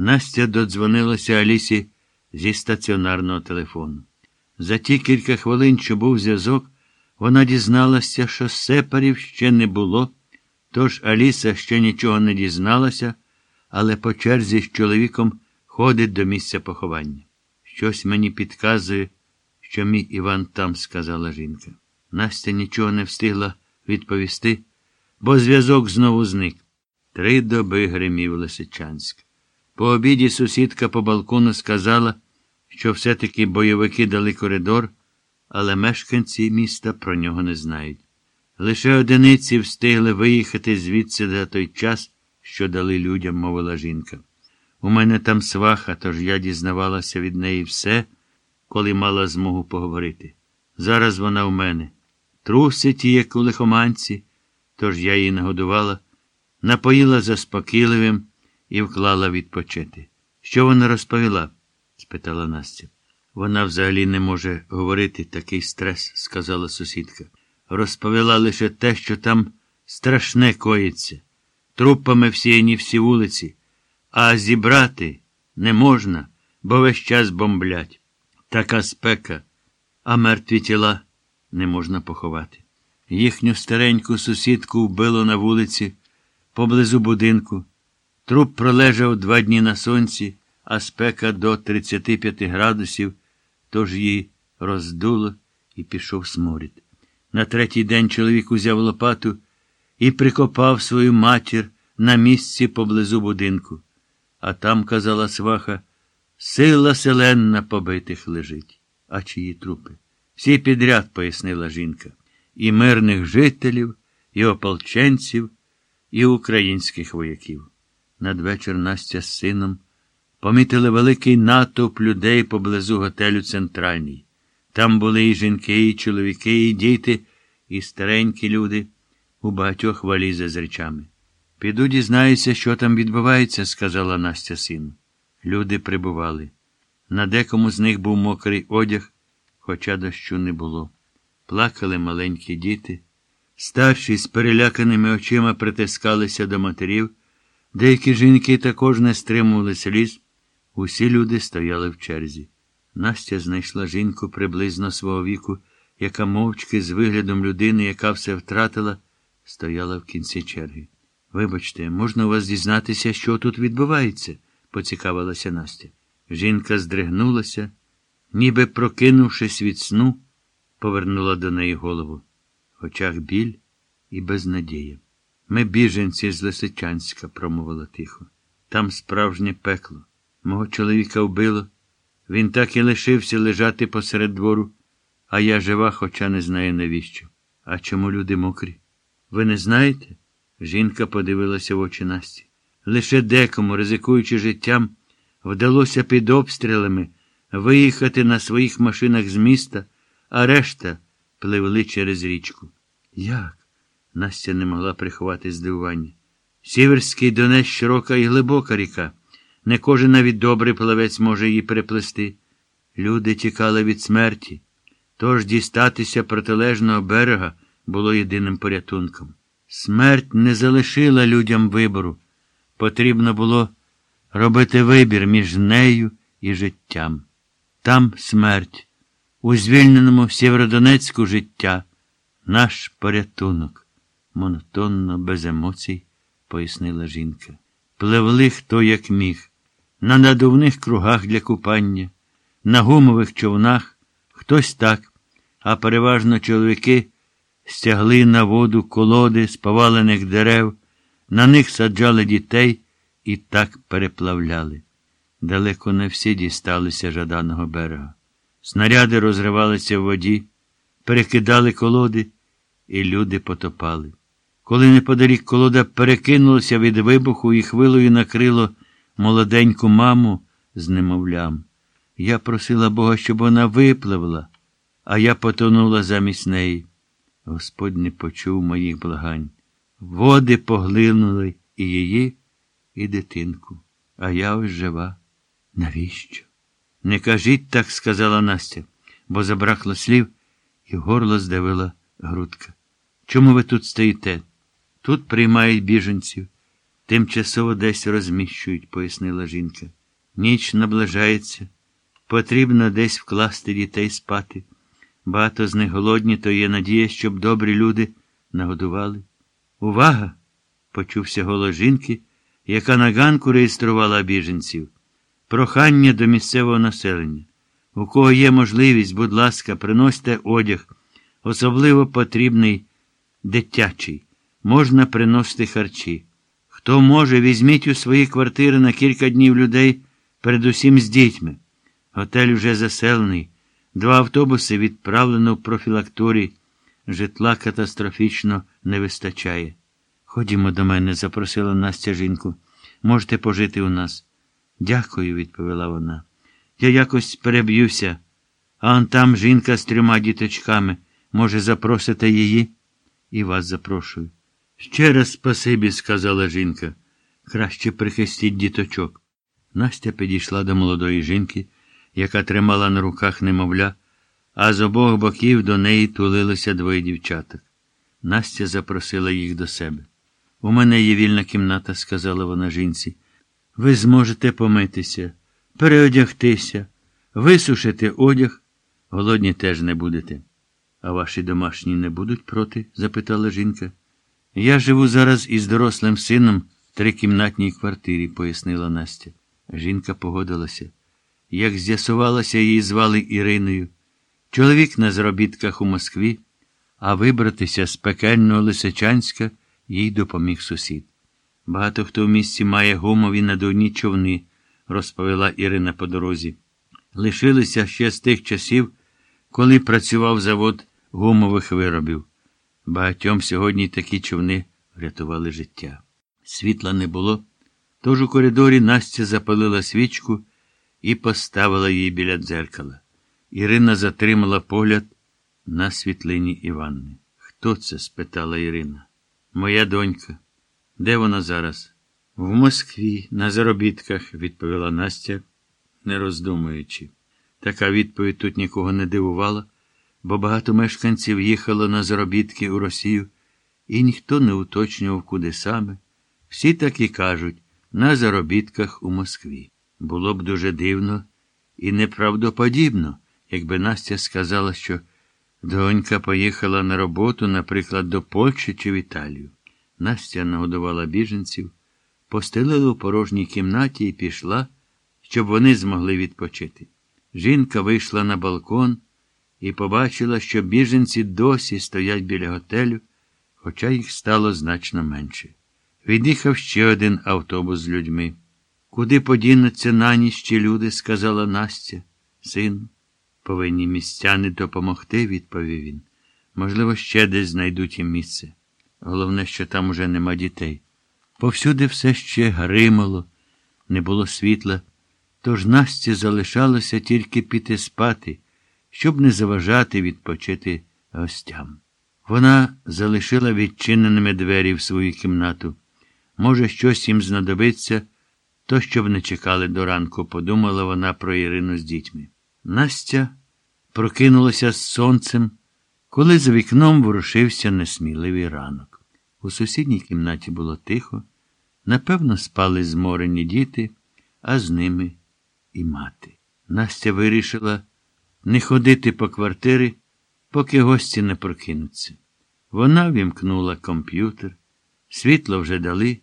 Настя додзвонилася Алісі зі стаціонарного телефону. За ті кілька хвилин, що був зв'язок, вона дізналася, що сепарів ще не було, тож Аліса ще нічого не дізналася, але по черзі з чоловіком ходить до місця поховання. Щось мені підказує, що мій Іван там, сказала жінка. Настя нічого не встигла відповісти, бо зв'язок знову зник. Три доби гримів Лисичанськ. По обіді сусідка по балкону сказала, що все-таки бойовики дали коридор, але мешканці міста про нього не знають. Лише одиниці встигли виїхати звідси за той час, що дали людям, мовила жінка. У мене там сваха, тож я дізнавалася від неї все, коли мала змогу поговорити. Зараз вона у мене. Трусить як у лихоманці, тож я її нагодувала, напоїла заспокійливим і вклала відпочити. Що вона розповіла? спитала Настя. Вона взагалі не може говорити такий стрес, сказала сусідка. Розповіла лише те, що там страшне коїться. Трупами всіяні всі вулиці, а зібрати не можна, бо весь час бомблять. Така спека, а мертві тіла не можна поховати. Їхню стареньку сусідку вбило на вулиці, поблизу будинку. Труп пролежав два дні на сонці, а спека до 35 градусів, тож її роздуло і пішов сморід. На третій день чоловік узяв лопату і прикопав свою матір на місці поблизу будинку. А там, казала сваха, сила селенна побитих лежить. А чиї трупи? Всі підряд, пояснила жінка, і мирних жителів, і ополченців, і українських вояків. Надвечір Настя з сином помітили великий натовп людей поблизу готелю Центральній. Там були і жінки, і чоловіки, і діти, і старенькі люди, у багатьох валізи з речами. Піду дізнаюся, що там відбувається, сказала Настя сину. Люди прибували. На декому з них був мокрий одяг, хоча дощу не було. Плакали маленькі діти. Старші з переляканими очима притискалися до матерів. Деякі жінки також не стримували сліз. Усі люди стояли в черзі. Настя знайшла жінку приблизно свого віку, яка мовчки з виглядом людини, яка все втратила, стояла в кінці черги. Вибачте, можна у вас дізнатися, що тут відбувається? поцікавилася Настя. Жінка здригнулася, ніби прокинувшись від сну, повернула до неї голову. В очах біль і безнадія. Ми біженці з Лисичанська, промовила тихо. Там справжнє пекло. Мого чоловіка вбило. Він так і лишився лежати посеред двору, а я жива, хоча не знаю навіщо. А чому люди мокрі? Ви не знаєте? Жінка подивилася в очі Насті. Лише декому, ризикуючи життям, вдалося під обстрілами виїхати на своїх машинах з міста, а решта пливли через річку. Як? Настя не могла приховати здивування. Сіверський Донець широка і глибока ріка. Не кожен навіть добрий плавець може її переплести. Люди тікали від смерті, тож дістатися протилежного берега було єдиним порятунком. Смерть не залишила людям вибору. Потрібно було робити вибір між нею і життям. Там смерть, у звільненому Сєвєродонецьку життя, наш порятунок, монотонно, без емоцій, пояснила жінка. Пливли хто як міг, на надувних кругах для купання, на гумових човнах, хтось так, а переважно чоловіки стягли на воду колоди з повалених дерев, на них саджали дітей і так переплавляли. Далеко не всі дісталися жаданого берега. Снаряди розривалися в воді, перекидали колоди, і люди потопали. Коли неподалік колода перекинулася від вибуху і хвилою накрило молоденьку маму з немовлям. Я просила Бога, щоб вона випливла, а я потонула замість неї. Господь не почув моїх благань. Води поглинули і її, і дитинку. А я ось жива. Навіщо? Не кажіть так, сказала Настя, бо забракло слів, і горло здавила грудка. Чому ви тут стоїте? Тут приймають біженців. Тимчасово десь розміщують, пояснила жінка. Ніч наближається. Потрібно десь вкласти дітей спати. Багато з них голодні, то є надія, щоб добрі люди нагодували. Увага! почувся голос жінки, яка на ганку реєструвала біженців. Прохання до місцевого населення. У кого є можливість, будь ласка, приносьте одяг, особливо потрібний дитячий. Можна приносити харчі. Хто може, візьміть у свої квартири на кілька днів людей, передусім з дітьми. Готель уже заселений. Два автобуси відправлено в профілакторій. Житла катастрофічно не вистачає. Ходімо до мене, запросила Настя жінку. Можете пожити у нас. Дякую, відповіла вона. Я якось переб'юся, а он там жінка з трьома діточками. Може, запросите її? І вас запрошую. Ще раз спасибі, сказала жінка. Краще прихистіть діточок. Настя підійшла до молодої жінки, яка тримала на руках немовля, а з обох боків до неї тулилося двоє дівчаток. Настя запросила їх до себе. У мене є вільна кімната, сказала вона жінці. Ви зможете помитися, переодягтися, висушити одяг. Голодні теж не будете. А ваші домашні не будуть проти? запитала жінка. Я живу зараз із дорослим сином в трикімнатній квартирі, пояснила Настя. Жінка погодилася. Як з'ясувалося, її звали Іриною. Чоловік на заробітках у Москві, а вибратися з пекельного Лисичанська їй допоміг сусід. Багато хто в місті має гумові надувні човни, розповіла Ірина по дорозі. Лишилися ще з тих часів, коли працював завод гумових виробів. Багатьом сьогодні такі човни врятували життя. Світла не було, тож у коридорі Настя запалила свічку і поставила її біля дзеркала. Ірина затримала погляд на світлині Іванни. Хто це? спитала Ірина. Моя донька. Де вона зараз? В Москві, на заробітках, відповіла Настя, не роздумуючи. Така відповідь тут нікого не дивувала, бо багато мешканців їхало на заробітки у Росію, і ніхто не уточнював, куди саме. Всі так і кажуть на заробітках у Москві. Було б дуже дивно і неправдоподібно, якби Настя сказала, що донька поїхала на роботу, наприклад, до Польщі чи в Італію. Настя нагодувала біженців, постелила у порожній кімнаті і пішла, щоб вони змогли відпочити. Жінка вийшла на балкон і побачила, що біженці досі стоять біля готелю, хоча їх стало значно менше. Від'їхав ще один автобус з людьми. Куди подінуться на ніч ті люди, сказала Настя. Син, повинні містяни допомогти, відповів він. Можливо, ще десь знайдуть їм місце. Головне, що там уже нема дітей. Повсюди все ще гримало, не було світла, тож Насті залишалося тільки піти спати, щоб не заважати відпочити гостям. Вона залишила відчиненими двері в свою кімнату. Може, щось їм знадобиться, то щоб не чекали до ранку, подумала вона про Ірину з дітьми. Настя прокинулася з сонцем, коли за вікном ворушився несміливий ранок. У сусідній кімнаті було тихо, напевно, спали зморені діти, а з ними і мати. Настя вирішила не ходити по квартирі, поки гості не прокинуться. Вона вімкнула комп'ютер, світло вже дали,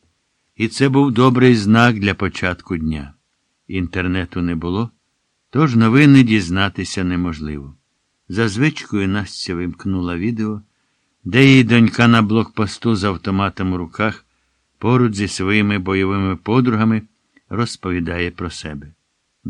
і це був добрий знак для початку дня. Інтернету не було, тож новини дізнатися неможливо. За звичкою Настя вимкнула відео, де її донька на блокпосту з автоматом у руках поруч зі своїми бойовими подругами розповідає про себе.